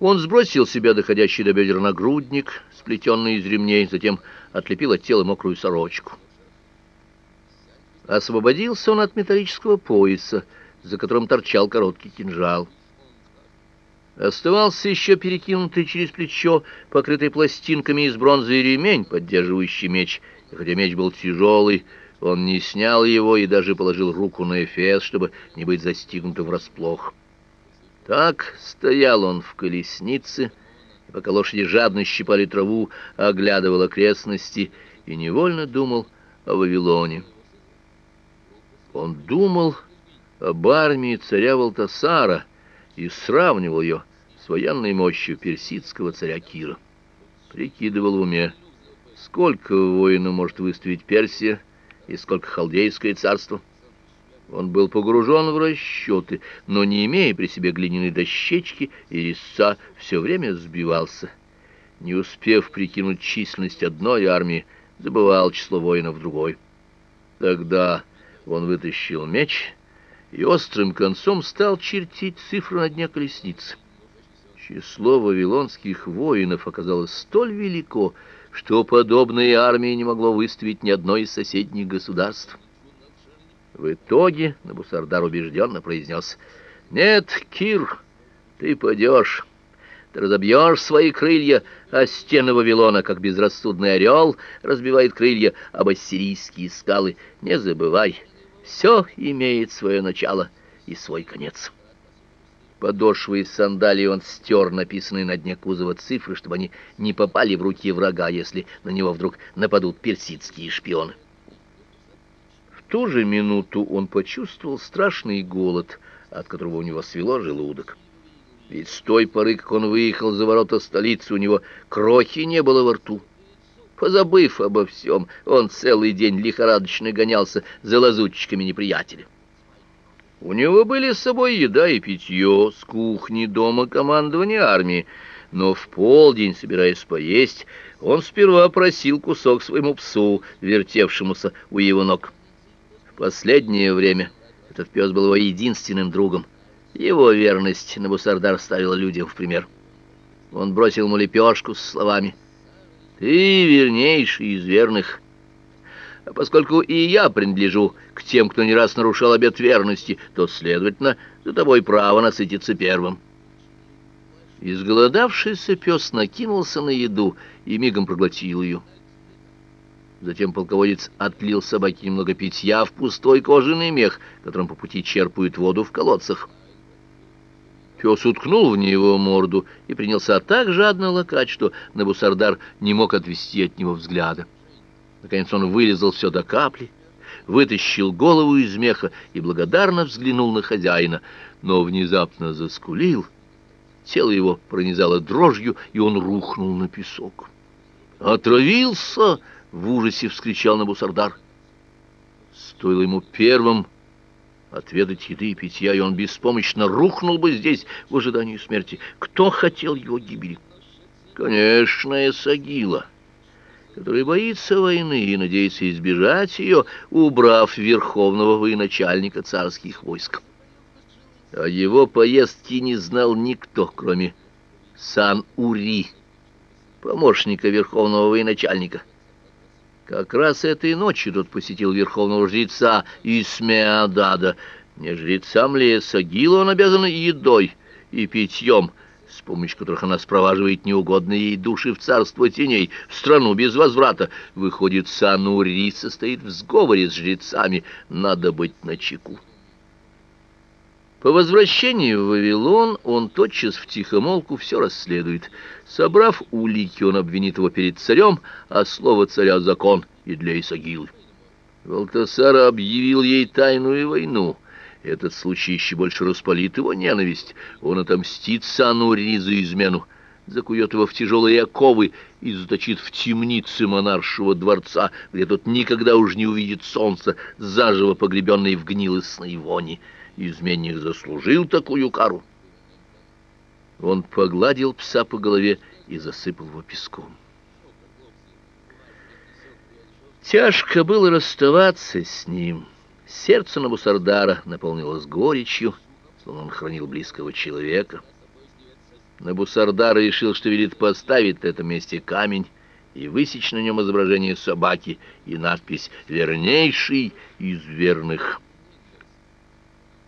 Он сбросил с себя доходящий до бедер нагрудник, сплетенный из ремней, затем отлепил от тела мокрую сорочку. Освободился он от металлического пояса, за которым торчал короткий кинжал. Оставался еще перекинутый через плечо, покрытый пластинками из бронзы ремень, поддерживающий меч, и хотя меч был тяжелый, он не снял его и даже положил руку на эфес, чтобы не быть застигнутым врасплох. Так стоял он в колеснице, и пока лошади жадно щипали траву, оглядывал окрестности и невольно думал о Вавилоне. Он думал об армии царя Валтасара и сравнивал ее с военной мощью персидского царя Кира. Прикидывал в уме, сколько воинов может выставить Персия и сколько халдейское царство. Он был погружен в расчеты, но, не имея при себе глиняной дощечки и резца, все время сбивался. Не успев прикинуть численность одной армии, забывал число воинов другой. Тогда он вытащил меч и острым концом стал чертить цифры на дне колесницы. Число вавилонских воинов оказалось столь велико, что подобной армии не могло выставить ни одно из соседних государств. В итоге Набусардар убежденно произнес, «Нет, Кир, ты падешь, ты разобьешь свои крылья о стены Вавилона, как безрассудный орел разбивает крылья об ассирийские скалы. Не забывай, все имеет свое начало и свой конец». Подошвы из сандалии он стер написанные на дне кузова цифры, чтобы они не попали в руки врага, если на него вдруг нападут персидские шпионы ту же минуту он почувствовал страшный голод, от которого у него свело желудок. Ведь с той поры, как он выехал за ворота столицы, у него крохи не было во рту. Позабыв обо всем, он целый день лихорадочно гонялся за лазутчиками неприятеля. У него были с собой еда и питье с кухни дома командования армии, но в полдень, собираясь поесть, он сперва просил кусок своему псу, вертевшемуся у его ног последнее время этот пес был его единственным другом. Его верность Набусардар ставил людям в пример. Он бросил ему лепешку с словами «Ты вернейший из верных». А поскольку и я принадлежу к тем, кто не раз нарушал обет верности, то, следовательно, за тобой право насытиться первым. Изголодавшийся пес накинулся на еду и мигом проглотил ее. Затем полководец отлил собаке немного питья в пустой кожаный мех, которым по пути черпают воду в колодцах. Пес уткнул в него морду и принялся так жадно лакать, что Набусардар не мог отвести от него взгляда. Наконец он вылезал все до капли, вытащил голову из меха и благодарно взглянул на хозяина, но внезапно заскулил. Тело его пронизало дрожью, и он рухнул на песок. «Отравился!» В ужасе вскричал Набусардар. Стоило ему первым отведать еды и питья, и он беспомощно рухнул бы здесь в ожидании смерти. Кто хотел его гибели? Конечно, Эсагила, который боится войны и надеется избежать ее, убрав верховного военачальника царских войск. О его поездке не знал никто, кроме Сан-Ури, помощника верховного военачальника. Как раз этой ночью тот посетил верховного жреца Исмеадада. Не жрецам ли Сагила он обязан едой и питьем, с помощью которых она спроваживает неугодные ей души в царство теней, в страну без возврата. Выходит, Санури состоит в сговоре с жрецами, надо быть начеку. По возвращении в Вавилон он тотчас в тихомолку все расследует. Собрав улики, он обвинит его перед царем, а слово царя — закон и для Исагилы. Валтасара объявил ей тайную войну. Этот случай еще больше распалит его ненависть. Он отомстит Санури за измену, закует его в тяжелые оковы и заточит в темнице монаршего дворца, где тот никогда уж не увидит солнца, заживо погребенный в гнилостной вони. Изменник заслужил такую кару. Он погладил пса по голове и засыпал его песком. Тяжко было расставаться с ним. Сердце Набусардара наполнилось горечью, словно он хранил близкого человека. Набусардар решил, что велит поставить на этом месте камень и высечь на нем изображение собаки и надпись «Вернейший из верных».